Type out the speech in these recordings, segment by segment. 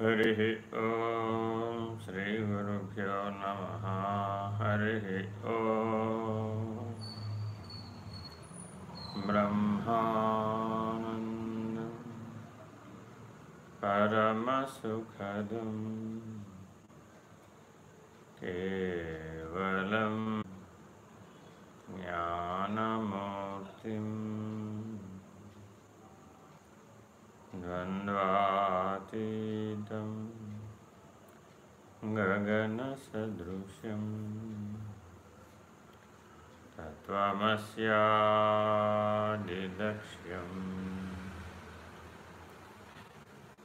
हरिः ॐ श्रीगुरुभ्यो नमः। हरिः ॐ ब्रह्मानन्द परमसुखदम् केवलं ज्ञानमूर्तिम् द्वन्द्वातीतं गगनसदृशं तत्त्वमस्यादिलक्ष्यम्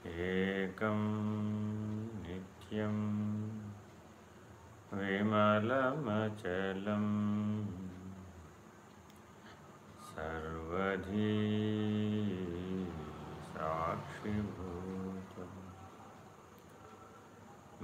एकं नित्यं विमलमचलम्। सर्वधी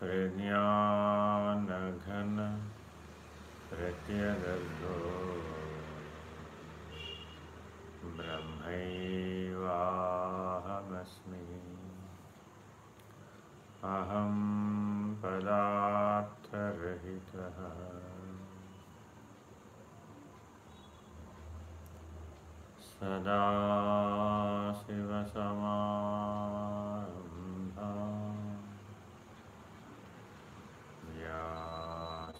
प्रज्ञान घन प्रत्यगर्भो ब्रह्मस्मी अहम पदार्थरहित। सदा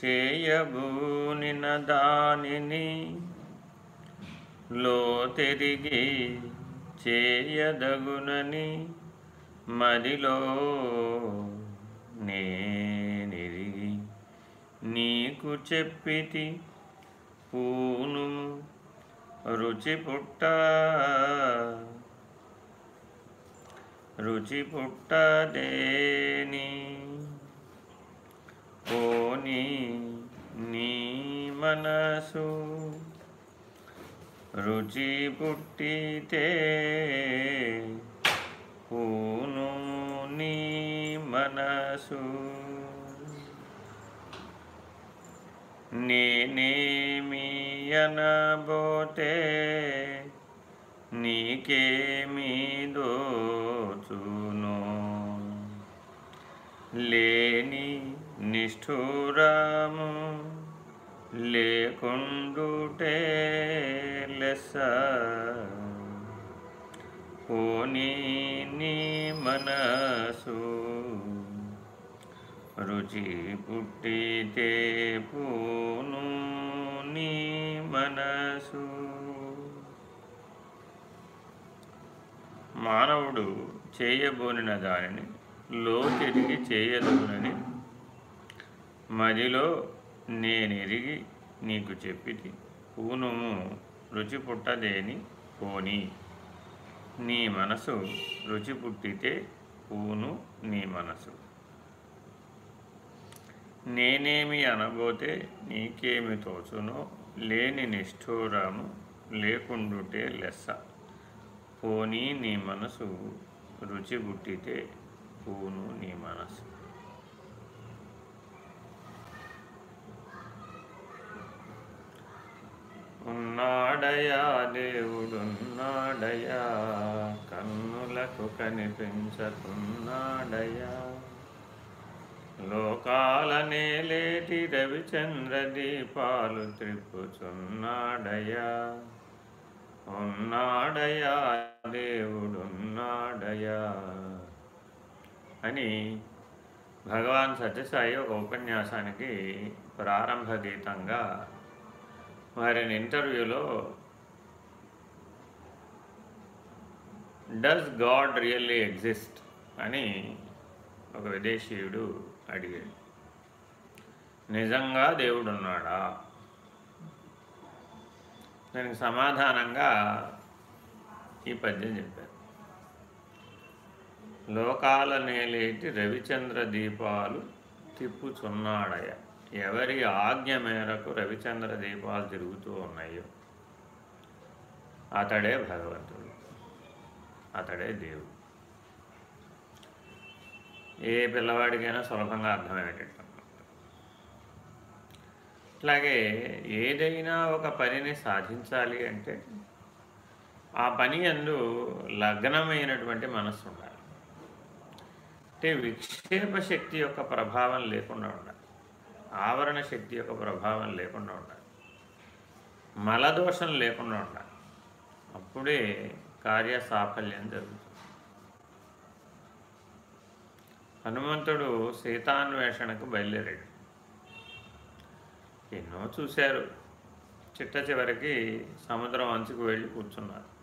చేయబూనిన దానిని లో తిరిగి చేయదగునని మదిలో నేనిరిగి నీకు చెప్పితి పూను రుచి పుట్ట రుచి పుట్టదేని పోని నీ మనసు రుచి పుట్టితే పూను నీ మనసు. నేనేమి అనబోతే నీకేమి దోచును? లేని నిష్ఠూరము లేకుండుటే లెస. పోనీ నీ మనసు రుచి పుట్టితే పోను నీ మనసు. మానవుడు చేయబోనిన దానిని లోకెరిగి చేయదునని మదిలో నేనెరిగి నీకు చెప్పితి పూనుము రుచి పుట్టదేని పోని. నీ మనసు రుచి పుట్టితే పూను నీ మనసు. నేనేమి అనబోతే నీకేమి తోచునో లేని నిష్ఠూరము లేకుండుటే లెస్స. పోనీ నీ మనసు రుచి పుట్టితే పూను నీ మనసు. ఉన్నాడయా దేవుడున్నాడయా? కన్నులకు కనిపించకున్నాడయా? లోకాలనే లేటి రవిచంద్ర దీపాలు త్రిప్పుచున్నాడయా? ఉన్నాడయా దేవుడున్నాడయా? అని భగవాన్ సత్యసాయి ఒక ఉపన్యాసానికి ప్రారంభ గీతంగా వారిని ఇంటర్వ్యూలో డస్ గాడ్ రియల్లీ ఎగ్జిస్ట్ అని ఒక విదేశీయుడు అడిగాడు. నిజంగా దేవుడు ఉన్నాడా దానికి సమాధానంగా ఈ పద్యం చెప్పారు. లోకాల నేలేటి రవిచంద్ర దీపాలు తిప్పుచున్నాడయ్యా ఎవరి ఆజ్ఞ మేరకు రవిచంద్ర దీపాలు తిరుగుతూ ఉన్నాయో అతడే భగవంతుడు అతడే దేవుడు. ఏ పిల్లవాడికైనా సులభంగా అర్థమయ్యేటట్టు. అలాగే ఏదైనా ఒక పనిని సాధించాలి అంటే ఆ పని అందు లగ్నమైనటువంటి మనస్సు ఉండాలి. అంటే విక్షేప శక్తి యొక్క ప్రభావం లేకుండా ఉండాలి. ఆవరణ శక్తి యొక్క ప్రభావం లేకుండా ఉండాలి. మలదోషం లేకుండా ఉండాలి. అప్పుడే కార్య సాఫల్యం జరుగుతుంది. హనుమంతుడు సీతాన్వేషణకు బయలుదేరాడు. ఎన్నో చూశారు. చిట్ట చివరికి సముద్రం అంచుకు వెళ్ళి కూర్చున్నారు.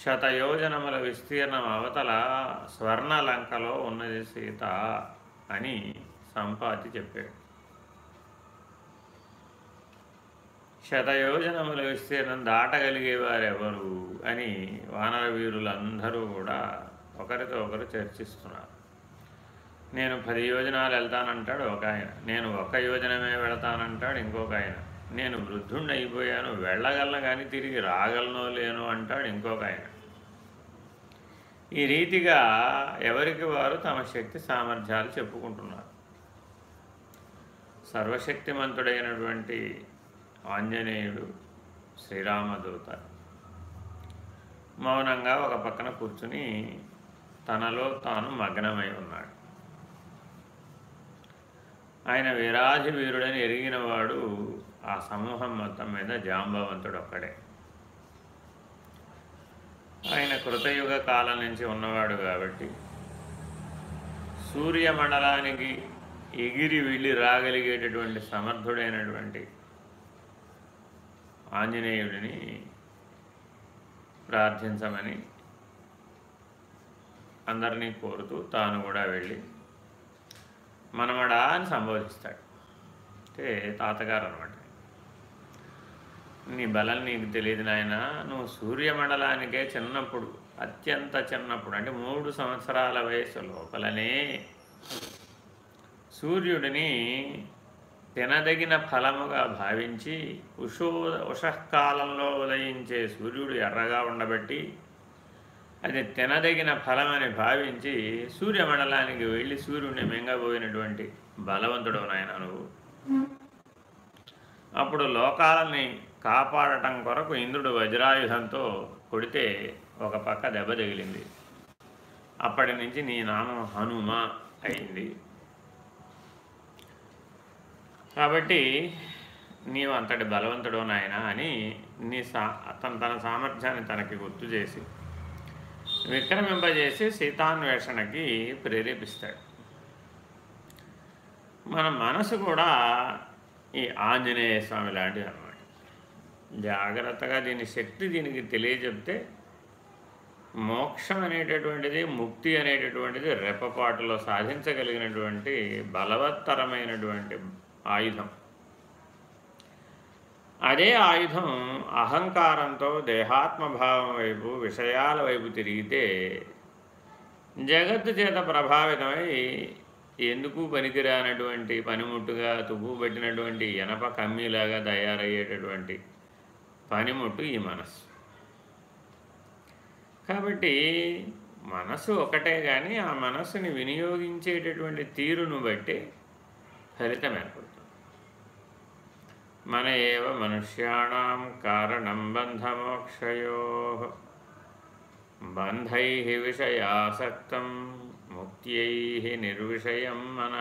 శతయోజనముల విస్తీర్ణం అవతల స్వర్ణలంకలో ఉన్నది సీత అని సంపాతి చెప్పాడు. శతయోజనములు విస్తీర్ణం దాటగలిగేవారెవరు అని వానర వీరులందరూ కూడా ఒకరితో ఒకరు చర్చిస్తున్నారు. నేను పది యోజనాలు వెళ్తానంటాడు ఒక ఆయన. నేను ఒక యోజనమే వెళతానంటాడు ఇంకొక ఆయన. నేను వృద్ధుణ్ణి అయిపోయాను వెళ్ళగలను కానీ తిరిగి రాగలనో లేను అంటాడు ఇంకొక ఆయన. ఈ రీతిగా ఎవరికి వారు తమ శక్తి సామర్థ్యాలు చెప్పుకుంటున్నారు. సర్వశక్తిమంతుడైనటువంటి ఆంజనేయుడు శ్రీరామదూత మౌనంగా ఒక పక్కన కూర్చుని తనలో తాను మగ్నమై ఉన్నాడు. ఆయన వీరాధి వీరుడని ఎరిగినవాడు ఆ సమూహం మొత్తం మీద జాంబవంతుడు ఒక్కడే ఆయన కృతయుగ కాలం నుంచి ఉన్నవాడు కాబట్టి సూర్యమండలానికి ఎగిరి వెళ్ళి రాగలిగేటటువంటి సమర్థుడైనటువంటి ఆంజనేయుడిని ప్రార్థించమని అందరినీ కోరుతూ తాను కూడా వెళ్ళి మనమడా అని సంబోధిస్తాడు. అంటే తాతగారు అనమాట. నీ బలం నీకు తెలియదు నాయన నువ్వు సూర్యమండలానికే చిన్నప్పుడు అత్యంత చిన్నప్పుడు అంటే మూడు సంవత్సరాల వయసు లోపలనే సూర్యుడిని తినదగిన ఫలముగా భావించి ఉషో ఉషకాలంలో ఉదయించే సూర్యుడు ఎర్రగా ఉండబట్టి అది తినదగిన ఫలమని భావించి సూర్యమండలానికి వెళ్ళి సూర్యుడిని మింగబోయినటువంటి బలవంతుడు నాయన నువ్వు. అప్పుడు లోకాలని కాపాడటం కొరకు ఇంద్రుడు వజ్రాయుధంతో కొడితే ఒక పక్క దెబ్బ తగిలింది. అప్పటి నుంచి నీ నామం హనుమ అయింది. కాబట్టి నీవు అంతటి బలవంతుడు నాయన అని నీ సా తన తన సామర్థ్యాన్ని తనకి గుర్తు చేసి విక్రమింపజేసి సీతాన్వేషణకి ప్రేరేపిస్తాడు. మన మనసు కూడా ఈ ఆంజనేయ స్వామి లాంటిది అన్నమాట. జాగ్రత్తగా దీని శక్తి దీనికి తెలియజెప్తే మోక్షం అనేటటువంటిది ముక్తి అనేటటువంటిది రెప్పపాటులో సాధించగలిగినటువంటి బలవత్తరమైనటువంటి ఆయుధం. అదే ఆయుధం అహంకారంతో దేహాత్మభావం వైపు విషయాల వైపు తిరిగితే జగత్తు చేత ప్రభావితమై ఎందుకు పనికిరానటువంటి పనిముట్టుగా తుప్పు పెట్టినటువంటి ఎనప కమ్మీలాగా తయారయ్యేటటువంటి పనిముట్టు ఈ మనస్సు. కాబట్టి మనసు ఒకటే కానీ ఆ మనస్సుని వినియోగించేటటువంటి తీరును బట్టి ఫలితం ఏర్పడుతుంది మన ఏవ మనుష్యాణం కారణం బంధమోక్షయో బంధై విషయాసక్తం ముక్త్యై నిర్విషయం మన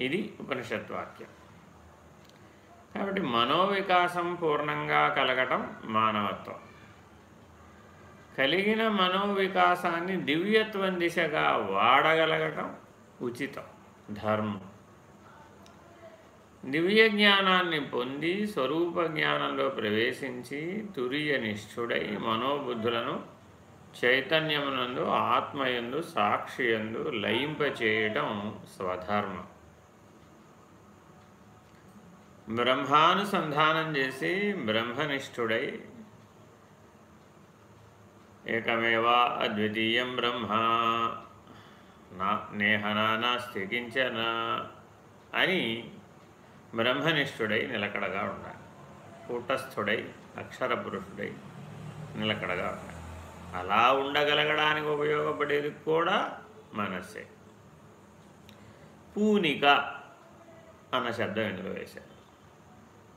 ఇది ఉపనిషత్వాక్యం కాబట్టి మనోవికాసం పూర్ణంగా కలగటం మానవత్వం. కలిగిన మనోవికాసాన్ని దివ్యత్వం దిశగా వాడగలగటం ఉచితం. ధర్మం. దివ్య జ్ఞానాన్ని పొంది స్వరూప జ్ఞానంలో ప్రవేశించి తురియ నిష్ఠుడై మనోబుద్ధులను చైతన్యమునందు ఆత్మయందు సాక్షియందు లయింపచేయటం స్వధర్మం. బ్రహ్మానుసంధానం చేసి బ్రహ్మనిష్ఠుడై ఏకమేవా అద్వితీయం బ్రహ్మ. నా నేహనా స్థితించనా అని బ్రహ్మనిష్ఠుడై నిలకడగా ఉండాలి. కూటస్థుడై అక్షరపురుషుడై నిలకడగా ఉండాలి. అలా ఉండగలగడానికి ఉపయోగపడేది కూడా మనస్సే. పూనిక అన్న శబ్దం ఇందులో వేశారు.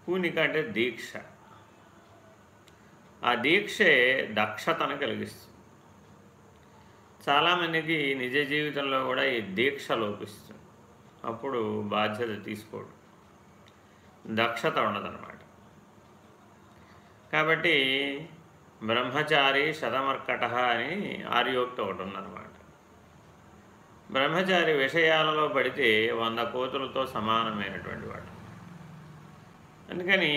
పూనిక అంటే దీక్ష. ఆ దీక్షే దక్షతను కలిగిస్తుంది. చాలామందికి నిజ జీవితంలో కూడా ఈ దీక్ష లోపిస్తుంది. అప్పుడు బాధ్యత తీసుకోడు. దక్షత ఉండదన్నమాట. కాబట్టి బ్రహ్మచారి శతమర్కట అని ఆర్యోక్తి ఒకటి ఉందన్నమాట బ్రహ్మచారి విషయాలలో పడితే వంద కోతులతో సమానమైనటువంటి వాడు. అందుకని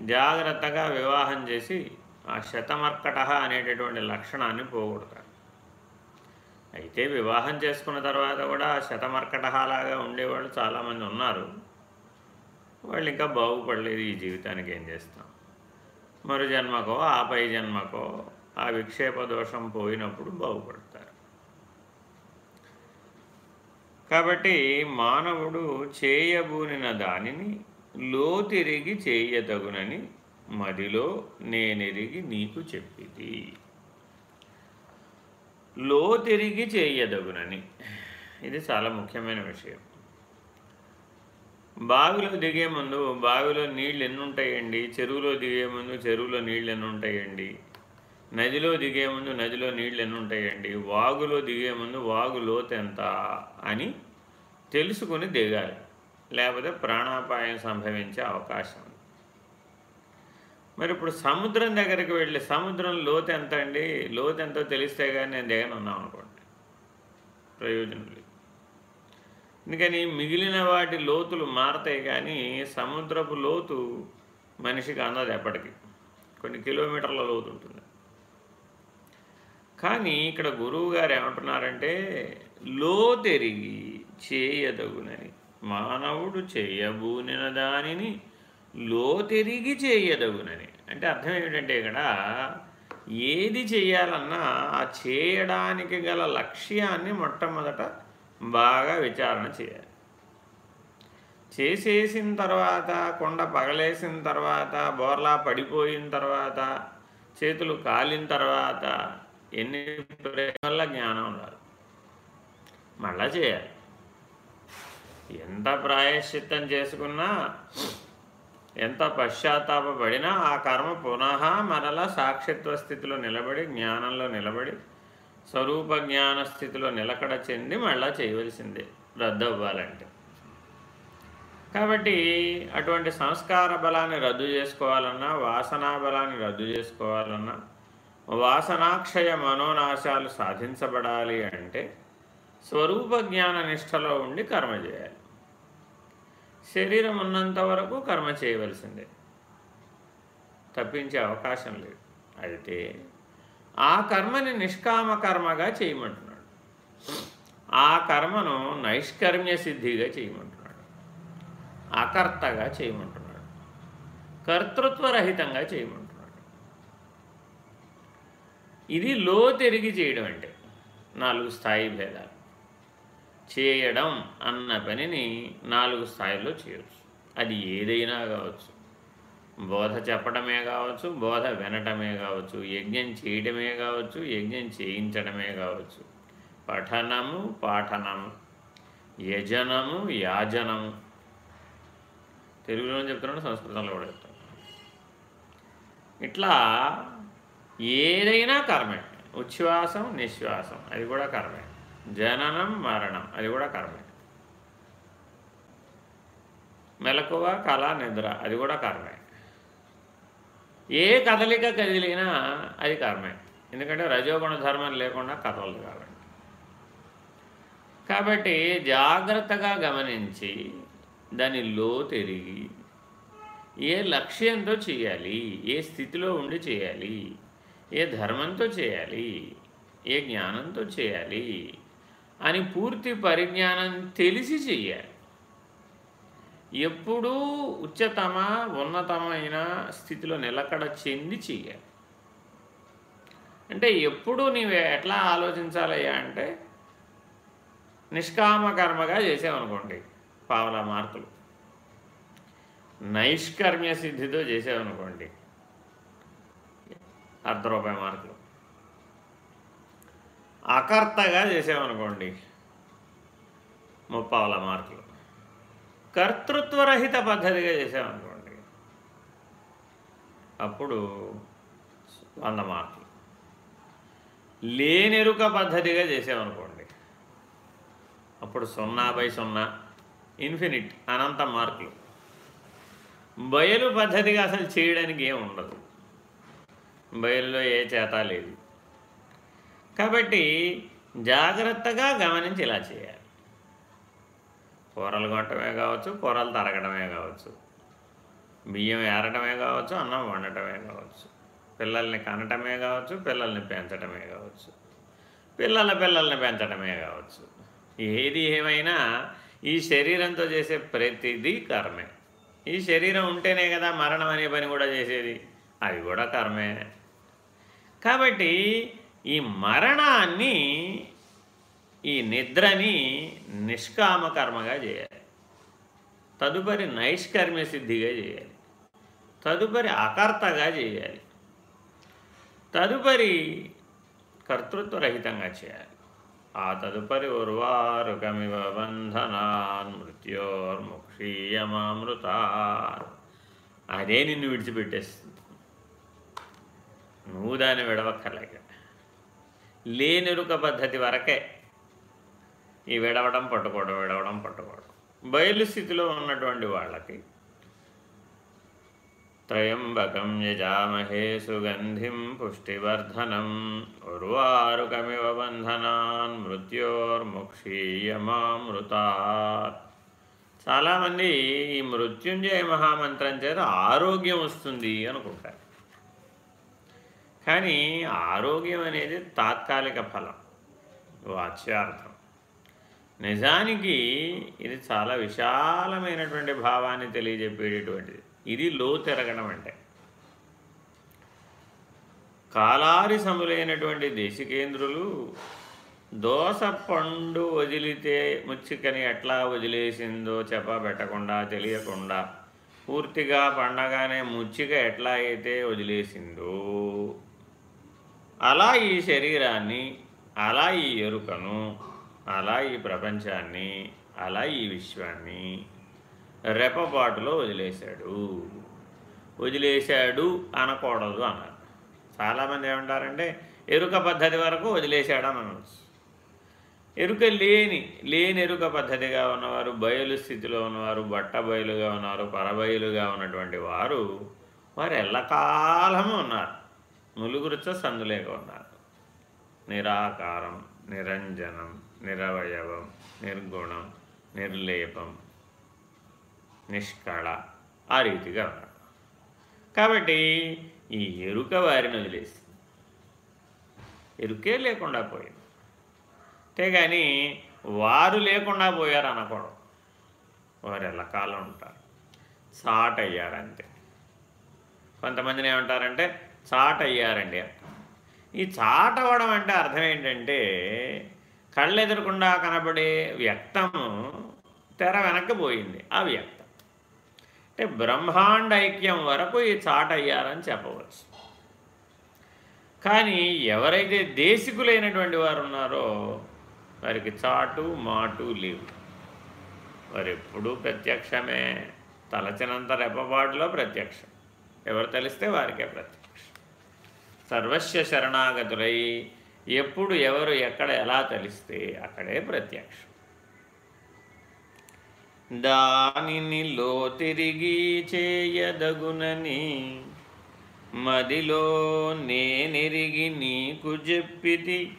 జాగ్రత్తగా వివాహం చేసి ఆ శతమర్కట అనేటటువంటి లక్షణాన్ని పోగొడతాడు. అయితే వివాహం చేసుకున్న తర్వాత కూడా శతమర్కటహాలాగా ఉండేవాళ్ళు చాలామంది ఉన్నారు. వాళ్ళు ఇంకా బాగుపడలేదు ఈ జీవితానికి ఏం చేస్తాం? మరు జన్మకో ఆ పై జన్మకో ఆ విక్షేప దోషం పోయినప్పుడు బాగుపడతారు. కాబట్టి మానవుడు చేయబూనిన దానిని లోతిరిగి చేయతగునని మదిలో నేనెరిగి నీకు చెప్పింది లోతిరిగి చేయదగునని. ఇది చాలా ముఖ్యమైన విషయం. బావిలో దిగే ముందు బావిలో నీళ్ళు ఎన్ని ఉంటాయండి చెరువులో దిగే ముందు చెరువులో నీళ్ళు ఎన్ని ఉంటాయండి నదిలో దిగే ముందు నదిలో నీళ్ళు ఎన్ని ఉంటాయండి వాగులో దిగే ముందు వాగు లోతు ఎంత? అని తెలుసుకుని దిగాలి. లేకపోతే ప్రాణాపాయం సంభవించే అవకాశం. మరి ఇప్పుడు సముద్రం దగ్గరికి వెళ్ళి సముద్రం లోతు ఎంత అండి లోతు ఎంతో తెలిస్తే కానీ నేను దిగను అనుకోండి. ప్రయోజనం లేదు. అందుకని మిగిలిన వాటి లోతులు మారతాయి కానీ సముద్రపు లోతు మనిషికి అందదు ఎప్పటికీ. కొన్ని కిలోమీటర్ల లోతు ఉంటుంది. కానీ ఇక్కడ గురువు గారు ఏమంటున్నారంటే లోతెరిగి చేయదగునని మానవుడు చేయబూనిన దానిని లోతెరిగి చేయదగునని. అంటే అర్థం ఏమిటంటే ఇక్కడ ఏది చేయాలన్నా ఆ చేయడానికి గల లక్ష్యాన్ని మొట్టమొదట బాగా విచారణ చేయాలి. చేసేసిన తర్వాత కొండ పగలేసిన తర్వాత బోర్లా పడిపోయిన తర్వాత చేతులు కాలిన తర్వాత ఎన్ని ప్రేమల జ్ఞానం రాదు. మళ్ళా చేయాలి. ఎంత ప్రాయశ్చిత్తం చేసుకున్నా ఎంత పశ్చాత్తాపడినా ఆ కర్మ పునః మరలా సాక్షిత్వ స్థితిలో నిలబడి జ్ఞానంలో నిలబడి స్వరూప జ్ఞాన స్థితిలో నిలకడ చెంది మళ్ళా చేయవలసిందే రద్దు అవ్వాలంటే కాబట్టి అటువంటి సంస్కార బలాన్ని రద్దు చేసుకోవాలన్నా వాసనా బలాన్ని రద్దు చేసుకోవాలన్నా వాసనాక్షయ మనోనాశాలు సాధించబడాలి అంటే స్వరూప జ్ఞాన నిష్టలో ఉండి కర్మ చేయాలి. శరీరం ఉన్నంత వరకు కర్మ చేయవలసిందే. తప్పించే అవకాశం లేదు. అయితే ఆ కర్మని నిష్కామ కర్మగా చేయమంటున్నాడు. ఆ కర్మను నైష్కర్మ్య సిద్ధిగా చేయమంటున్నాడు. అకర్తగా చేయమంటున్నాడు. కర్తృత్వరహితంగా చేయమంటున్నాడు. ఇది లో తిరిగి చేయడం అంటే నాలుగు స్థాయి భేదాలు. చేయడం అన్న పనిని నాలుగు స్థాయిల్లో చేయవచ్చు అది ఏదైనా కావచ్చు. బోధ చెప్పడమే కావచ్చు బోధ వినటమే కావచ్చు యజ్ఞం చేయడమే కావచ్చు యజ్ఞం చేయించడమే కావచ్చు. పఠనము పాఠనము యజనము యాజనము. తెలుగులో చెప్తున్నాడు సంస్కృతంలో కూడా చెప్తున్నాడు. ఇట్లా ఏదైనా కర్మే. ఉచ్ఛ్వాసం నిశ్వాసం అది కూడా కర్మే. జననం మరణం. అది కూడా కర్మే. మెలకువ కళ నిద్ర అది కూడా కర్మే. ఏ కదలిక కదిలినా అది కర్మే. ఎందుకంటే రజోగుణ ధర్మం లేకుండా కదలదు కాబట్టి. కాబట్టి జాగ్రత్తగా గమనించి దాని లో తిరిగి ఏ లక్ష్యంతో చేయాలి ఏ స్థితిలో ఉండి చేయాలి ఏ ధర్మంతో చేయాలి ఏ జ్ఞానంతో చేయాలి అని పూర్తి పరిజ్ఞానం తెలిసి చెయ్యాలి. ఎప్పుడూ ఉచ్చతమ ఉన్నతమైన స్థితిలో నిలకడ చెంది చెయ్యాలి. అంటే ఎప్పుడు నీవు ఎట్లా ఆలోచించాలయ్యా అంటే నిష్కామ కర్మగా చేసావనుకోండి పావలా మార్కులు. నైష్కర్మ్య సిద్ధితో చేసావనుకోండి అర్ధ రూపాయి మార్కులు. అకర్తగా చేసామనుకోండి. ముప్పావల మార్కులు. కర్తృత్వరహిత పద్ధతిగా చేసామనుకోండి. అప్పుడు వంద మార్కులు. లేనెరుక పద్ధతిగా చేసామనుకోండి. అప్పుడు సున్నా బై సున్నా ఇన్ఫినిట్ అనంత మార్కులు. బయలు పద్ధతిగా అసలు చేయడానికి ఏం ఉండదు. బయలులో ఏ చేత లేదు. కాబట్టి జాగ్రత్తగా గమనించి ఇలా చేయాలి. కూరలు కొట్టమే కావచ్చు కూరలు తరగడమే కావచ్చు బియ్యం ఏరటమే కావచ్చు అన్నం వండటమే కావచ్చు పిల్లల్ని కనటమే కావచ్చు పిల్లల్ని పెంచటమే కావచ్చు పిల్లల పిల్లల్ని పెంచటమే కావచ్చు. ఏది ఏమైనా ఈ శరీరంతో చేసే ప్రతిదీ కర్మే. ఈ శరీరం ఉంటేనే కదా మరణం అనే పని కూడా చేసేది. అది కూడా కర్మే. కాబట్టి ఈ మరణాన్ని ఈ నిద్రని నిష్కామకర్మగా చేయాలి. తదుపరి నైష్కర్మ్య సిద్ధిగా చేయాలి. తదుపరి అకర్తగా చేయాలి. తదుపరి కర్తృత్వరహితంగా చేయాలి. ఆ తదుపరి ఉర్వారుకమివ బంధనాన్ మృత్యోర్ముక్షీయమామృత అదే నిన్ను విడిచిపెట్టేస్తుంది. నువ్వు దాన్ని విడవక్కర్లేక. లేనెరుక పద్ధతి వరకే. ఈ విడవడం పట్టుకోవడం విడవడం పట్టుకోవడం బయలు స్థితిలో ఉన్నటువంటి వాళ్ళకి త్రయంబకం యజామహే సుగంధిం పుష్టివర్ధనం ఉర్వారుకమివ బంధనాన్ మృత్యోర్ముక్షీయమామృతాత్. చాలామంది ఈ మృత్యుంజయ మహామంత్రం చేత ఆరోగ్యం వస్తుంది అనుకుంటారు. కానీ ఆరోగ్యం అనేది తాత్కాలిక ఫలం. వాచ్యార్థం. నిజానికి ఇది చాలా విశాలమైనటువంటి భావాన్ని తెలియజెప్పేటటువంటిది. ఇది లో తిరగడం అంటే. కాలారి సములైనటువంటి దేశికేంద్రులు దోస పండు వదిలితే ముచ్చికని ఎట్లా వదిలేసిందో చెప్పబెట్టకుండా తెలియకుండా పూర్తిగా పండగానే ముచ్చిక ఎట్లా అయితే వదిలేసిందో అలా ఈ శరీరాన్ని అలా ఈ ఎరుకను అలా ఈ ప్రపంచాన్ని అలా ఈ విశ్వాన్ని రెపపాటులో వదిలేశాడు. వదిలేశాడు అనకూడదు అన్నారు. చాలామంది ఏమంటారంటే ఎరుక పద్ధతి వరకు వదిలేశాడని అనవచ్చు ఎరుక లేని లేని ఎరుక పద్ధతిగా ఉన్నవారు బయలు స్థితిలో ఉన్నవారు బట్ట బయలుగా ఉన్నారు పరబయలుగా ఉన్నటువంటి వారు వారు ఎల్లకాలము ఉన్నారు. ములుగురుచ సందులేక ఉన్నారు నిరాకారం నిరంజనం నిరవయవం నిర్గుణం నిర్లేపం నిష్కళ ఆ రీతిగా ఉన్నారు కాబట్టి ఈ ఎరుక వారిని వదిలేస్తుంది ఎరుకే లేకుండా పోయింది. అంతేగాని వారు లేకుండా పోయారు అనకూడదు వారు ఎల్లకాలం ఉంటారు. సాట్ అయ్యారంతే కొంతమందిని ఏమంటారంటే చాట్ అయ్యారండి ఈ చాటవడం అవ్వడం అంటే అర్థం ఏంటంటే కళ్ళెదురకుండా కనబడే వ్యక్తము తెర వెనక్కిపోయింది ఆ వ్యక్తం అంటే బ్రహ్మాండ ఐక్యం వరకు ఈ చాటయ్యారని చెప్పవచ్చు. కానీ ఎవరైతే దేశికులైనటువంటి వారు ఉన్నారో వారికి చాటు మాటు లేవు. వారు ఎప్పుడూ ప్రత్యక్షమే. తలచినంత రెప్పపాటులో ప్రత్యక్షం. ఎవరు తెలిస్తే వారికే ప్రత్యక్షం. సర్వస్వ శరణాగతులై ఎప్పుడు ఎవరు ఎక్కడ ఎలా తెలిస్తే అక్కడే ప్రత్యక్షం. దానిని లో తిరిగి చేయదగునని మదిలో నేనిరిగి నీకు చెప్పితి.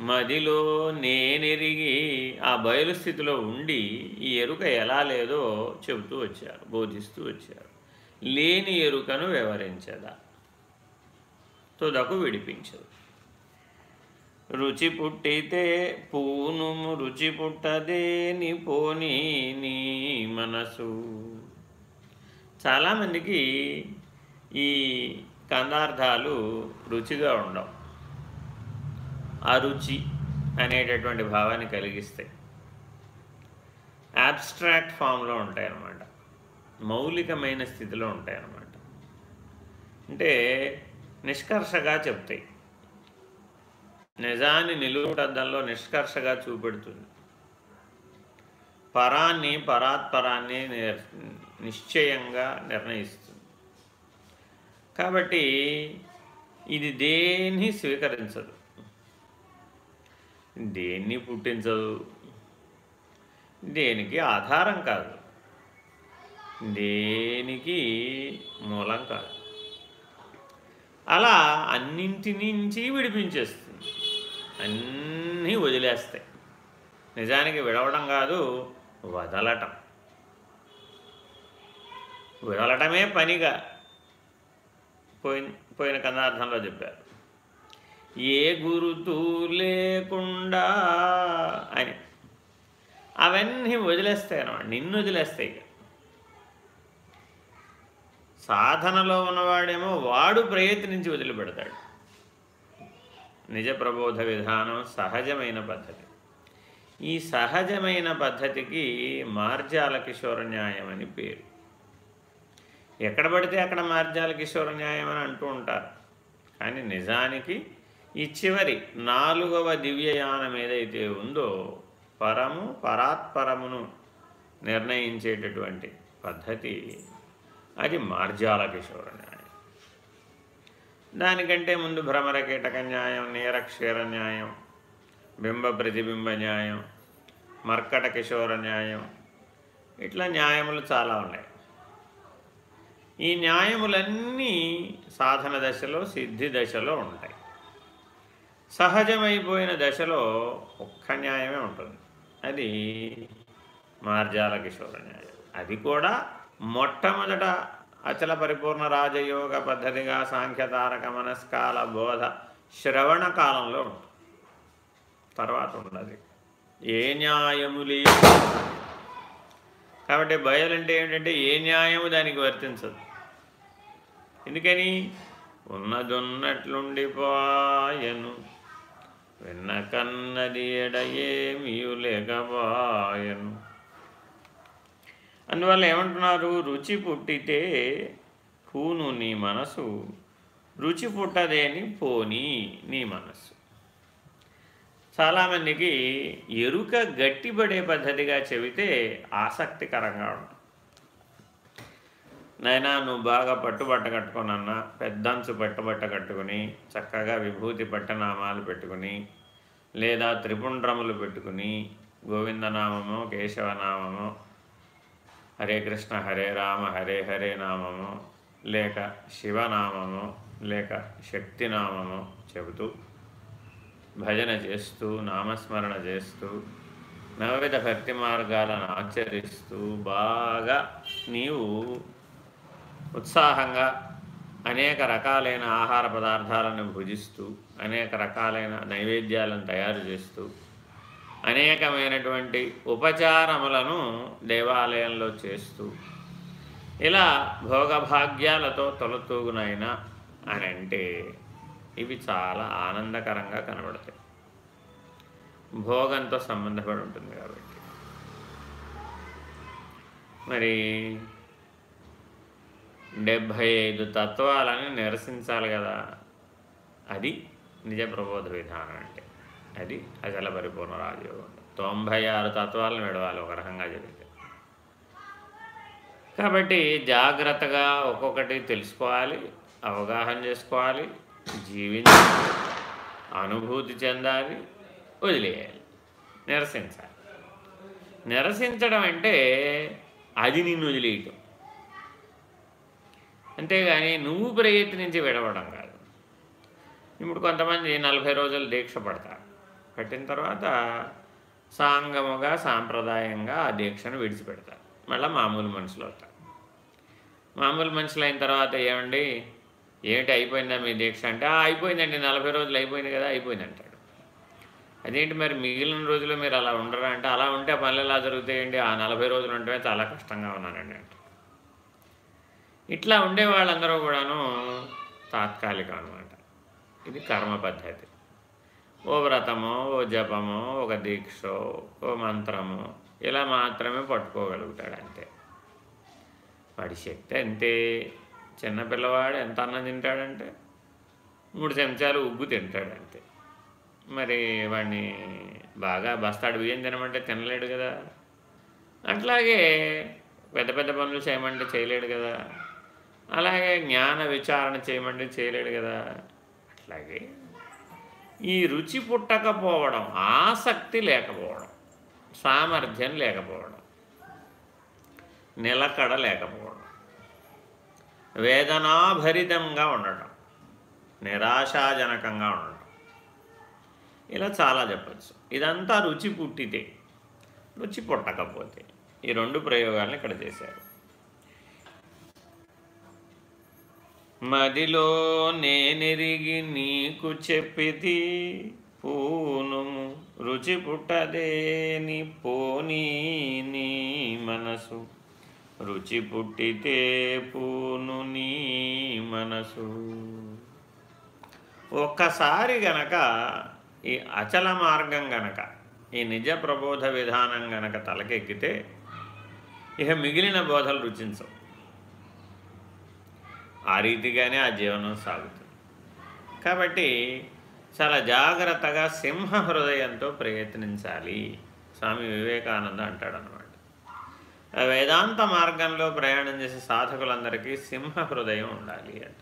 మదిలో నేనెరిగి ఆ బయలు స్థితిలో ఉండి ఈ ఎరుక ఎలా లేదో చెబుతూ వచ్చారు బోధిస్తూ వచ్చారు. లేని ఎరుకను వివరించదా. తుదకు విడిపించదు. రుచి పుట్టితే పూను రుచి పుట్టదేని పోనీ నీ మనసు చాలామందికి ఈ కందార్థాలు రుచిగా ఉండవు. అరుచి అనేటటువంటి భావాన్ని కలిగిస్తాయి. యాబ్స్ట్రాక్ట్ ఫామ్లో ఉంటాయి అన్నమాట మౌలికమైన స్థితిలో ఉంటాయి అన్నమాట అంటే నిష్కర్షగా చెప్తాయి. నిజాన్ని నిలువుటద్దంలో నిష్కర్షగా చూపెడుతుంది. పరాన్ని పరాత్పరాన్ని నిశ్చయంగా నిర్ణయిస్తుంది. కాబట్టి ఇది దేన్ని స్వీకరించదు? దేన్ని పుట్టించదు? దేనికి ఆధారం కాదు. దేనికి? మూలం కాదు. అలా అన్నింటి నుంచి విడిపించేస్తుంది. అన్నీ వదిలేస్తాయి. నిజానికి విడవడం కాదు వదలటం. విడవటమే పనిగా పోయిన పోయిన కదార్థంలో చెప్పారు. ఏ గురుతూ లేకుండా అని. అవన్నీ వదిలేస్తాయి అన్నమాట. నిన్ను వదిలేస్తాయి ఇక. సాధనలో ఉన్నవాడేమో వాడు ప్రయత్నించి వదిలిపెడతాడు. నిజ ప్రబోధ విధానం సహజమైన పద్ధతి. ఈ సహజమైన పద్ధతికి మార్జాల కిషోర న్యాయం అని పేరు. ఎక్కడ పడితే అక్కడ మార్జాల కిషోర న్యాయం అని అంటూ ఉంటారు. కానీ నిజానికి ఈ చివరి నాలుగవ దివ్యయానం ఏదైతే ఉందో పరము పరాత్పరమును నిర్ణయించేటటువంటి పద్ధతి అది మార్జాల కిషోర న్యాయం దానికంటే ముందు భ్రమర కీటక న్యాయం నీరక్షీర న్యాయం బింబ ప్రతిబింబ న్యాయం మర్కట కిషోర న్యాయం ఇట్లా న్యాయములు చాలా ఉన్నాయి. ఈ న్యాయములన్నీ సాధన దశలో సిద్ధి దశలో ఉంటాయి. సహజమైపోయిన దశలో ఒక్క న్యాయమే ఉంటుంది. అది మార్జాల కిషోర న్యాయం అది కూడా మొట్టమొదట అచల పరిపూర్ణ రాజయోగ పద్ధతిగా సాంఖ్యతారక మనస్కాల బోధ శ్రవణ కాలంలో ఉంటుంది. తర్వాత ఉండదు. ఏ న్యాయము లేదు. కాబట్టి అంటే ఏమిటంటే ఏ న్యాయము దానికి వర్తించదు. ఎందుకని? ఉన్నదున్నట్లుండిపోయను. విన్న కన్నది ఎడయేమియు లేకపాయను. అందువల్ల ఏమంటున్నారు? రుచి పుట్టితే పూను నీ మనసు రుచి పుట్టదేని పోని నీ మనసు. చాలామందికి ఎరుక గట్టిపడే పద్ధతిగా చెబితే ఆసక్తికరంగా ఉంటుంది. నైనా నువ్వు బాగా పట్టుబట్ట కట్టుకున్నా పెద్దంచు పట్టుబట్ట కట్టుకుని చక్కగా విభూతి పట్టనామాలు పెట్టుకుని లేదా త్రిపుండ్రములు పెట్టుకుని గోవిందనామము కేశవనామము హరే కృష్ణ హరే రామ హరే హరే నామము లేక శివనామము లేక శక్తినామము చెబుతూ భజన చేస్తూ నామస్మరణ చేస్తూ నవవిధ భక్తి మార్గాలను ఆచరిస్తూ బాగా నీవు ఉత్సాహంగా అనేక రకాలైన ఆహార పదార్థాలను భుజిస్తూ అనేక రకాలైన నైవేద్యాలను తయారు చేస్తూ అనేకమైనటువంటి ఉపచారములను దేవాలయంలో చేస్తూ ఇలా భోగభాగ్యాలతో తొలతూగునైనా అని అంటే ఇవి చాలా ఆనందకరంగా కనబడతాయి. భోగంతో సంబంధపడి ఉంటుంది కాబట్టి. మరి డెబ్భై ఐదు తత్వాలని నిరసించాలి కదా. అది నిజ ప్రబోధ విధానం. అది అచల పరిపూర్ణ రాజయోగం. తొంభై ఆరు తత్వాలను విడవాలి ఒక రకంగా చెప్పింది కాబట్టి జాగ్రత్తగా ఒక్కొక్కటి తెలుసుకోవాలి అవగాహన చేసుకోవాలి జీవించాలి అనుభూతి చెందాలి వదిలేయాలి నిరసించాలి. నిరసించడం అంటే అది నిన్ను వదిలేయటం. అంతేగాని నువ్వు ప్రయత్నించి విడవడం కాదు. ఇప్పుడు కొంతమంది నలభై రోజులు దీక్ష పడతారు. కట్టిన తర్వాత సాంగముగా సాంప్రదాయంగా ఆ దీక్షను విడిచిపెడతారు మళ్ళీ మామూలు మనుషులు అవుతారు మామూలు మనుషులు అయిన తర్వాత ఏమండి? ఏంటి అయిపోయిందా మీ దీక్ష అంటే అయిపోయిందండి నలభై రోజులు అయిపోయింది కదా అయిపోయింది అంటాడు అదేంటి మరి మిగిలిన రోజులు మీరు అలా ఉండరా అంటే అలా ఉంటే పనులు ఎలా జరుగుతాయండి? ఆ నలభై రోజులు ఉంటే చాలా కష్టంగా ఉన్నానండి అంటే. ఇట్లా ఉండే వాళ్ళందరూ కూడాను తాత్కాలికం అనమాట ఇది కర్మ పద్ధతి. ఓ వ్రతమో ఓ జపమో ఒక దీక్షో ఓ మంత్రమో ఇలా మాత్రమే పట్టుకోగలుగుతాడు అంతే వాడి శక్తి అంతే చిన్నపిల్లవాడు ఎంత అన్నం తింటాడంటే? మూడు చెంచాలు ఉగ్గు తింటాడు అంతే మరి వాడిని బాగా బస్తాడు బియ్యం తినమంటే తినలేడు కదా. అట్లాగే పెద్ద పెద్ద పనులు చేయమంటే చేయలేడు కదా. అలాగే జ్ఞాన విచారణ చేయమంటే చేయలేడు కదా. అట్లాగే ఈ రుచి పుట్టకపోవడం ఆసక్తి లేకపోవడం సామర్థ్యం లేకపోవడం నిలకడ లేకపోవడం వేదనాభరితంగా ఉండటం నిరాశాజనకంగా ఉండటం ఇలా చాలా చెప్పచ్చు. ఇదంతా రుచి పుట్టితే రుచి పుట్టకపోతే ఈ రెండు ప్రయోగాలను ఇక్కడ చేశారు. మదిలో నేనెరిగి నీకు చెప్పిది పూనుము. రుచి పుట్టదేని పోనీ నీ మనసు. రుచి పుట్టితే పూను నీ మనసు. ఒక్కసారి గనక ఈ అచల మార్గం గనక ఈ నిజ ప్రబోధ విధానం గనక తలకెక్కితే ఇక మిగిలిన బోధలు రుచించవు. ఆ రీతిగానే ఆ జీవనం సాగుతుంది. కాబట్టి చాలా జాగ్రత్తగా సింహ హృదయంతో ప్రయత్నించాలి. స్వామి వివేకానంద అంటాడనమాట వేదాంత మార్గంలో ప్రయాణం చేసే సాధకులందరికీ సింహ హృదయం ఉండాలి అంటే.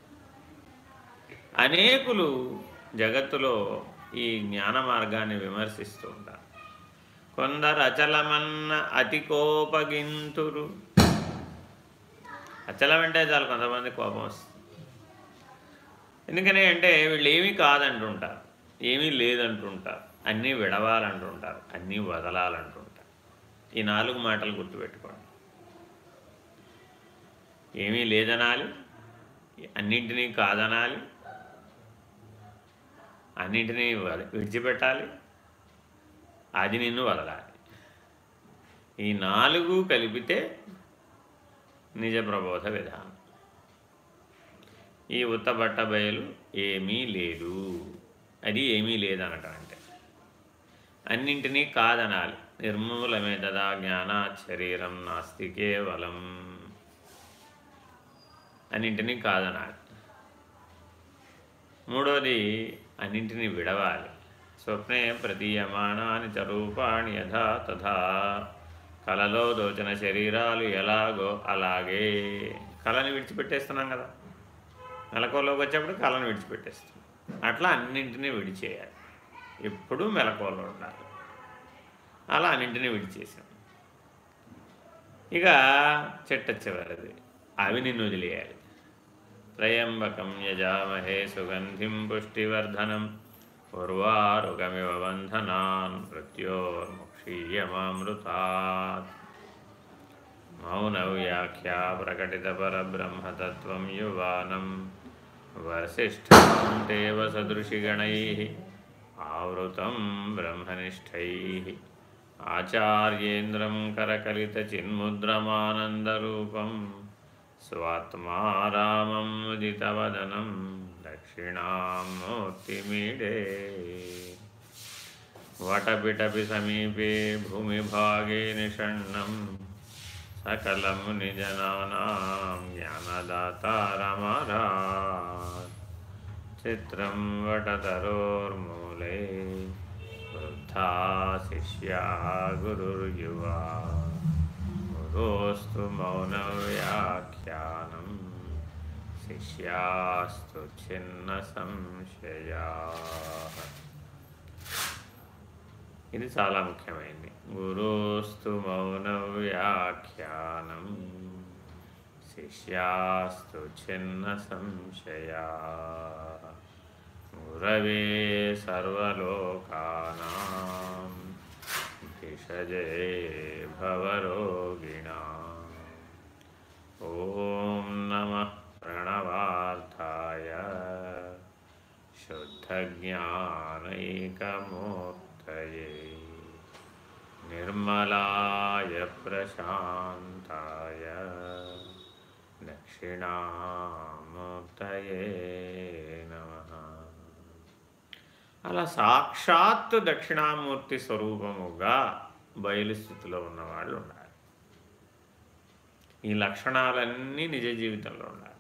అనేకులు జగత్తులో ఈ జ్ఞాన మార్గాన్ని విమర్శిస్తూ ఉంటారు. కొందరు అచలమన్న అతి అచ్చల అచలం అంటే చాలు కొంతమంది కోపం వస్తుంది. ఎందుకని అంటే వీళ్ళు ఏమీ కాదంటుంటారు. ఏమీ లేదంటుంటారు. అన్నీ విడవాలంటుంటారు. అన్నీ వదలాలంటుంటారు. ఈ నాలుగు మాటలు గుర్తుపెట్టుకోండి. ఏమీ లేదనాలి. అన్నింటినీ కాదనాలి. అన్నింటినీ విడిచిపెట్టాలి. అది నిన్ను వదలాలి. ఈ నాలుగు కలిపితే నిజ ప్రబోధ విధానం ఈ ఉత్తబట్ట బయలు ఏమీ లేదు. అది ఏమీ లేదనటంటే అంటే అన్నింటినీ కాదనాలి. నిర్మూలమే తదా జ్ఞాన శరీరం నాస్తి కేవలం. అన్నింటినీ కాదనాలి. మూడోది అన్నింటినీ విడవాలి. స్వప్నే ప్రతీయమానాని చ రూపాణి యథా తథా. కలలో దోచిన శరీరాలు ఎలాగో అలాగే. కళని విడిచిపెట్టేస్తున్నాం కదా. మెలకువలోకి వచ్చేప్పుడు కళను విడిచిపెట్టేస్తున్నాం. అట్లా అన్నింటినీ విడిచేయాలి. ఎప్పుడూ మెలకువలో ఉండాలి. అలా అన్నింటినీ విడిచేసాం. ఇక చెట్ట చివరిది. అవి నిన్ను వదిలేయాలి. త్రయంబకం యజామహే సుగంధిం పుష్టివర్ధనం. ఉర్వారుగమివ బంధనాన్ మృత్యోర్ముక్షీయమామృతాత్ మౌన వ్యాఖ్యా ప్రకటిత పరబ్రహ్మతత్వం యువానం వసిష్ఠేవ సదృశిగణై ఆవృతం బ్రహ్మనిష్టై. ఆచార్యేంద్రం కరకలితచిన్ముద్రమానందరూపం స్వాత్మారామం ముదితవదనం దక్షిణామూర్తిమీడే. वटपिटपि समीपे भूमिभागे निषण्णं सकलं निजनानां ज्ञानदाता चित्रं वटतरोर्मूले वृद्धा शिष्या गुरुर्युवा गुरोस्तु मौनव्याख्यानं शिष्यास्तु छिन्नसंशयाः ఇది చాలా ముఖ్యమైనది గురోస్తు మౌన వ్యాఖ్యానం శిష్యాస్తు చిన్న సంశయా. గురవే సర్వలోకానాం దిషజే భవరోగిణ. ఓం నమ ప్రణవార్థాయ. शुद्धज्ञानैकमूर्तये నిర్మలాయ ప్రశాంతాయ దక్షిణామూర్తయే నమ అలా సాక్షాత్తు దక్షిణామూర్తి స్వరూపముగా బయలుస్థితిలో ఉన్నవాళ్ళు ఉండాలి ఈ లక్షణాలన్నీ నిజ జీవితంలో ఉండాలి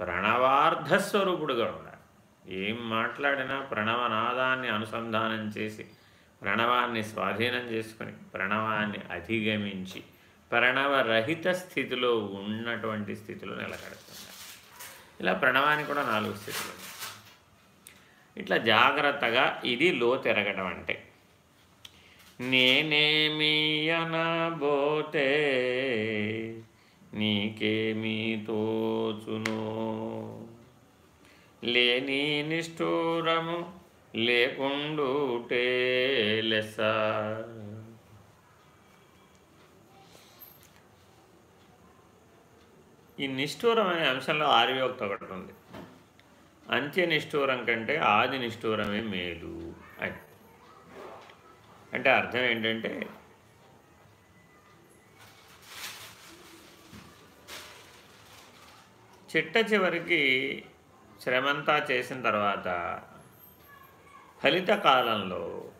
ప్రణవార్ధస్వరూపుడుగా ఉండాలి ఏం మాట్లాడినా ప్రణవనాదాన్ని అనుసంధానం చేసి ప్రణవాన్ని స్వాధీనం చేసుకొని ప్రణవాన్ని అధిగమించి ప్రణవరహిత స్థితిలో ఉన్నటువంటి స్థితిలో నిలకడుతున్నారు. ఇలా ప్రణవానికి కూడా నాలుగు స్థితులు ఇట్లా జాగ్రత్తగా ఇది లో తిరగడం అంటే నేనేమియనబోతే నీకేమీ తోచునో? లేని నిష్ఠూరము లేకుండుటే లెస ఈ నిష్ఠూరం అనే అంశంలో ఆర్యోక్తి ఒకటి ఉంది. అంత్య నిష్ఠూరం కంటే ఆది నిష్ఠూరమే మేలు అని. అంటే అర్థం ఏంటంటే చిట్ట చివరికి శ్రమంతా చేసిన తర్వాత ఫలిత కాలంలో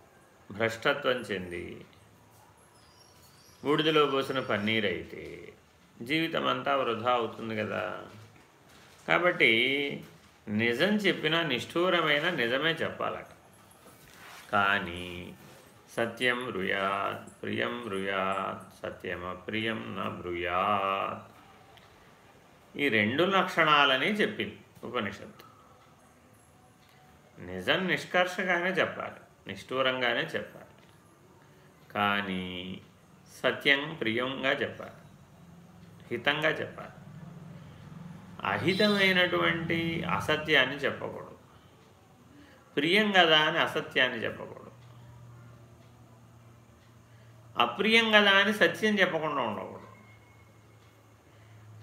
భ్రష్టత్వం చెంది బూడిదలో పోసిన పన్నీర్ అయితే జీవితం అంతా వృధా అవుతుంది కదా. కాబట్టి నిజం చెప్పినా నిష్ఠూరమైన నిజమే చెప్పాలట. కానీ సత్యం రుయాత్ ప్రియం రుయాత్ సత్యమ ప్రియం నా బ్రుయాత్. ఈ రెండు లక్షణాలని చెప్పింది. ఉపనిషత్తు. నిజం నిష్కర్షగానే చెప్పాలి నిష్ఠూరంగానే చెప్పాలి. కానీ సత్యం ప్రియంగా చెప్పాలి హితంగా చెప్పాలి. అహితమైనటువంటి అసత్యాన్ని చెప్పకూడదు. ప్రియం కదా అని అసత్యాన్ని చెప్పకూడదు. అప్రియం కదా అని సత్యం చెప్పకుండా ఉండకూడదు.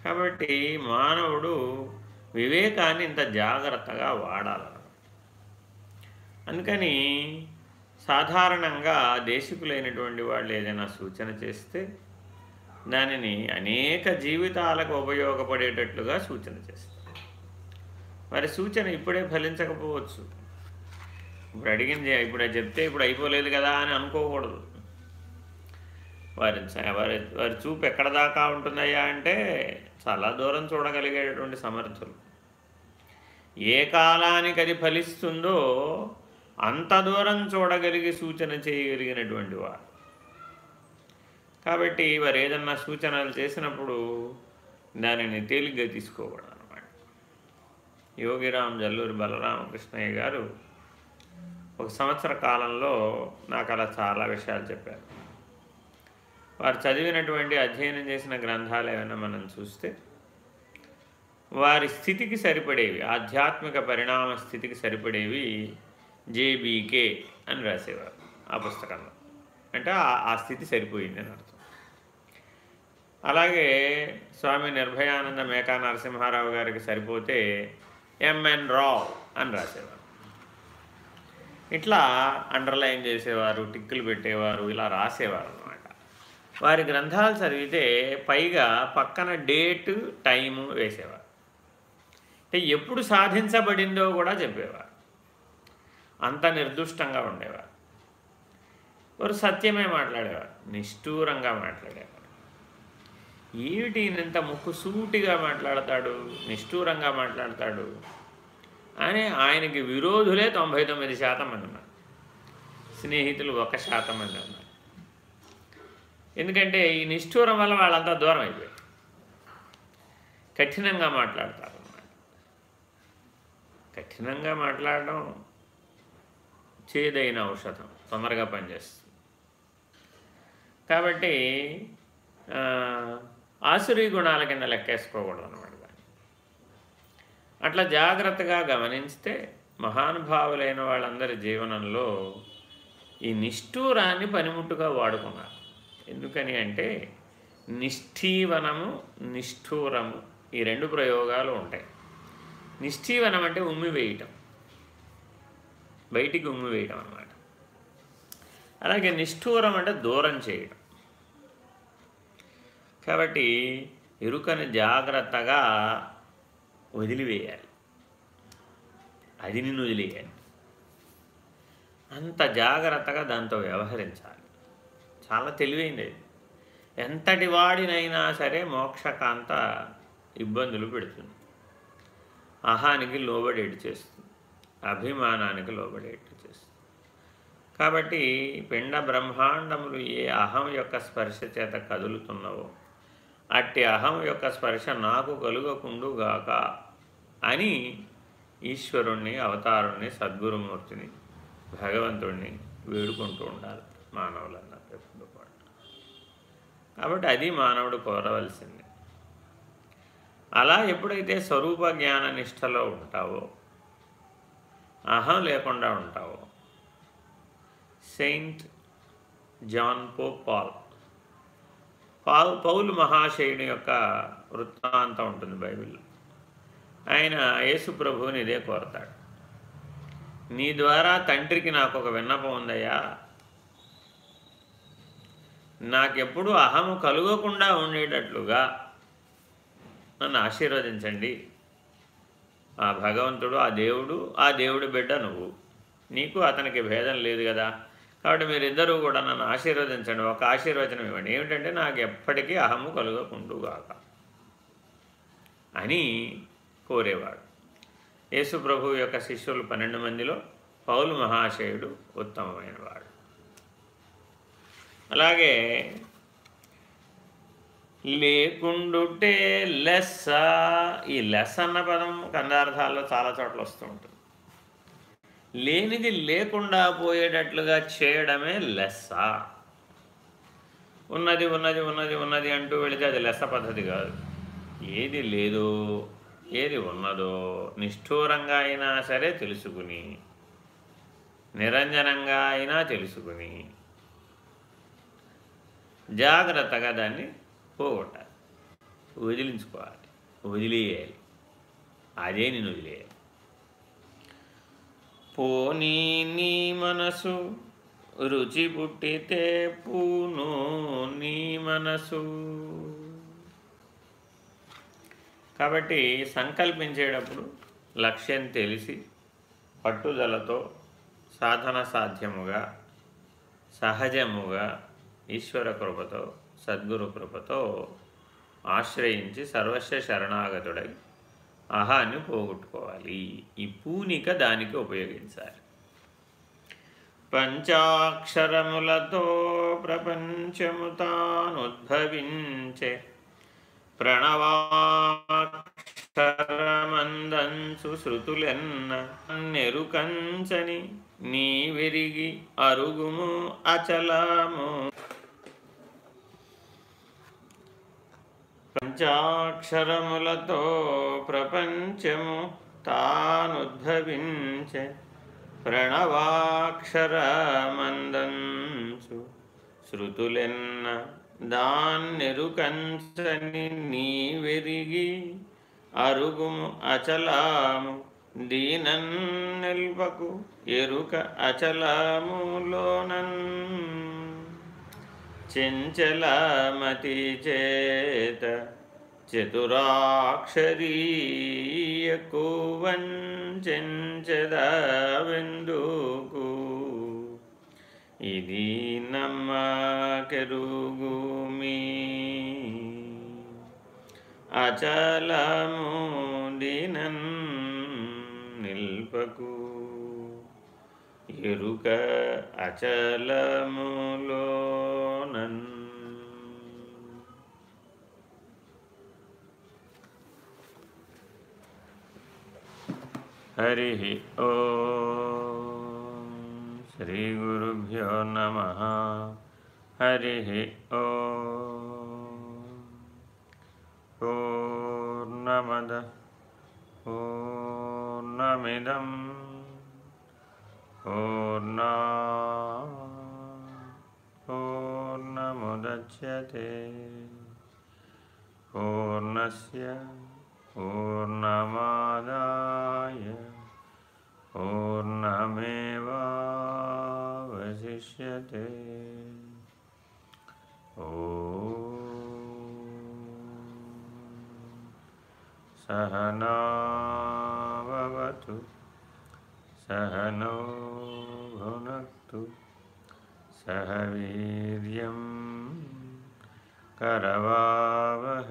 కాబట్టి మానవుడు వివేకాన్ని ఇంత జాగ్రత్తగా వాడాలన్నమాట. అందుకని సాధారణంగా దేశికులైనటువంటి వాళ్ళు ఏదైనా సూచన చేస్తే దానిని అనేక జీవితాలకు ఉపయోగపడేటట్లుగా సూచన చేస్తారు. మరి సూచన ఇప్పుడే ఫలించకపోవచ్చు. ఇప్పుడు అడిగింది ఇప్పుడు చెప్తే ఇప్పుడు అయిపోలేదు కదా అని అనుకోకూడదు. వారి వారి వారి చూపు ఎక్కడ దాకా ఉంటుందయ్యా అంటే చాలా దూరం చూడగలిగేటటువంటి సమర్థులు. ఏ కాలానికి అది ఫలిస్తుందో అంత దూరం చూడగలిగి సూచన చేయగలిగినటువంటి వారు కాబట్టి వారు ఏదన్నా సూచనలు చేసినప్పుడు దానిని తేలిగ్గా తీసుకోకూడదు అనమాట యోగిరామ్ జల్లూరి బలరామకృష్ణయ్య గారు ఒక సంవత్సర కాలంలో నాకు అలా చాలా విషయాలు చెప్పారు. వారు చదివినటువంటి అధ్యయనం చేసిన గ్రంథాలు ఏమైనా మనం చూస్తే వారి స్థితికి సరిపడేవి ఆధ్యాత్మిక పరిణామ స్థితికి సరిపడేవి జేబీకే అని రాసేవారు ఆ పుస్తకంలో. అంటే ఆ స్థితి సరిపోయింది అని అర్థం. అలాగే స్వామి నిర్భయానంద మేకా నరసింహారావు గారికి సరిపోతే ఎంఎన్ రావ్ అని రాసేవారు. ఇట్లా అండర్లైన్ చేసేవారు టిక్కులు పెట్టేవారు ఇలా రాసేవారు అనమాట వారి గ్రంథాలు చదివితే పైగా పక్కన డేటు టైము వేసేవారు. అంటే ఎప్పుడు సాధించబడిందో కూడా చెప్పేవారు. అంత నిర్దుష్టంగా ఉండేవారు. వారు సత్యమే మాట్లాడేవారు నిష్ఠూరంగా మాట్లాడేవారు. ఏమిటి ఇంత ముక్కు సూటిగా మాట్లాడతాడు నిష్ఠూరంగా మాట్లాడతాడు అని ఆయనకి విరోధులే తొంభై తొమ్మిది శాతం మంది ఉన్నారు. స్నేహితులు ఒక శాతం మంది ఉన్నారు. ఎందుకంటే ఈ నిష్ఠూరం వల్ల వాళ్ళంతా దూరం అయిపోయారు. కఠినంగా మాట్లాడతారు. కఠినంగా మాట్లాడడం చేదైన ఔషధం తొందరగా పనిచేస్తుంది. కాబట్టి ఆసురీ గుణాల కింద లెక్కేసుకోకూడదు అనమాట అట్లా జాగ్రత్తగా గమనిస్తే మహానుభావులైన వాళ్ళందరి జీవనంలో ఈ నిష్ఠూరాన్ని పనిముట్టుగా వాడుకున్నారు. ఎందుకని అంటే నిష్ఠీవనము నిష్ఠూరము ఈ రెండు ప్రయోగాలు ఉంటాయి. నిష్ఠీవనం అంటే ఉమ్మి వేయటం. బయటికి ఉమ్మి వేయటం అనమాట అలాగే నిష్ఠూరం అంటే దూరం చేయడం కాబట్టి ఎరుకని జాగ్రత్తగా వదిలివేయాలి. అది నిన్ను వదిలేయాలి. అంత జాగ్రత్తగా దాంతో వ్యవహరించాలి. చాలా తెలివైంది ఎంతటి వాడినైనా సరే మోక్షకాంత ఇబ్బందులు పెడుతుంది. అహానికి లోబడేటి చేస్తుంది. అభిమానానికి లోబడేటి చేస్తుంది. కాబట్టి పిండ బ్రహ్మాండములు ఏ అహం యొక్క స్పర్శ చేత కదులుతున్నవో అట్టి అహం యొక్క స్పర్శ నాకు కలుగకుండుగాక అని ఈశ్వరుణ్ణి అవతారుణ్ణి సద్గురుమూర్తిని భగవంతుణ్ణి వేడుకుంటూ ఉండాలి మానవులన్న ఎప్పుడు కూడా కాబట్టి అది మానవుడు కోరవలసింది. అలా ఎప్పుడైతే స్వరూప జ్ఞాన నిష్టలో ఉంటావో అహం లేకుండా ఉంటావో సెయింట్ జాన్ పో పాల్ పాల్ పౌలు మహాశయుని యొక్క వృత్తాంతం ఉంటుంది బైబిల్లో. ఆయన యేసు ప్రభువుని ఇదే కోరతాడు. నీ ద్వారా తండ్రికి నాకు ఒక విన్నపం ఉందయ్యా. నాకెప్పుడు అహము కలుగకుండా ఉండేటట్లుగా నన్ను ఆశీర్వదించండి. ఆ భగవంతుడు ఆ దేవుడు ఆ దేవుడి బిడ్డ నువ్వు. నీకు అతనికి భేదం లేదు కదా. కాబట్టి మీరిద్దరూ కూడా నన్ను ఆశీర్వదించండి. ఒక ఆశీర్వచనం ఇవ్వండి. ఏమిటంటే నాకు ఎప్పటికీ అహము కలుగకుండుగాక అని కోరేవాడు. యేసు ప్రభు యొక్క శిష్యులు పన్నెండు మందిలో పౌలు మహాశయుడు ఉత్తమమైనవాడు. అలాగే లేకుండుటే లెస్స. ఈ లెస్ అన్న పదం కందార్థాల్లో చాలా చోట్ల వస్తూ ఉంటుంది లేనిది లేకుండా పోయేటట్లుగా చేయడమే లెస్స. ఉన్నది ఉన్నది ఉన్నది ఉన్నది అంటూ వెళితే అది లెస్స పద్ధతి కాదు. ఏది లేదో ఏది ఉన్నదో నిష్ఠూరంగా అయినా సరే తెలుసుకుని నిరంజనంగా అయినా తెలుసుకుని జాగ్రత్తగా దాన్ని పోగొట్టాలి వదిలించుకోవాలి. వదిలేయాలి. అదే నేను వదిలేయాలి. పోనీ నీ మనసు రుచి పుట్టితే పూను నీ మనసు. కాబట్టి సంకల్పించేటప్పుడు లక్ష్యం తెలిసి పట్టుదలతో సాధన సాధ్యముగా సహజముగా ఈశ్వర కృపతో సద్గురు కృపతో ఆశ్రయించి సర్వస్వ శరణాగతుడై అహాన్ని పోగొట్టుకోవాలి. ఈ పూనిక దానికి ఉపయోగించాలి. పంచాక్షరములతో ప్రపంచము తానుద్భవించే ప్రణవాక్షరమందంచు శృతులెన్న నెరుకంచని నీ విరిగి అరుగుము అచలము పంచాక్షరములతో ప్రపంచము తానుద్భవించే ప్రణవాక్షరమందంచు. శృతులెన్న దాన్నెరుకంచని నీ వెరిగి అరుగుము అచలాము దీనన్ నిల్పకు ఎరుక అచలములోనన్ చెంచలమతి చేత చతురాక్షరీయకువన్ వంచెంచదవెందుకు ఇది నమ్మకెరుగుమి. అచలము దినం నిల్పకు ఎరుక అచలములోనన్ హరి ఓ శ్రీ గురుభ్యో నమ. హరి ఓ పూర్ణమద పూర్ణమిదం. पूर्णापूर्णमुदच्यते पूर्णस्य पूर्णमादाय। पूर्णमेवावशिष्यते। सहनो सह वी करवावह।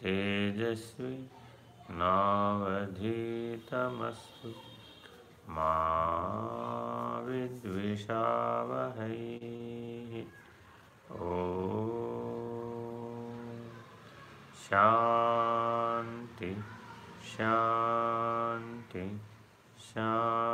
तेजस्वी नावधीतमस्तु मिषावह ओ शांति शांति शांति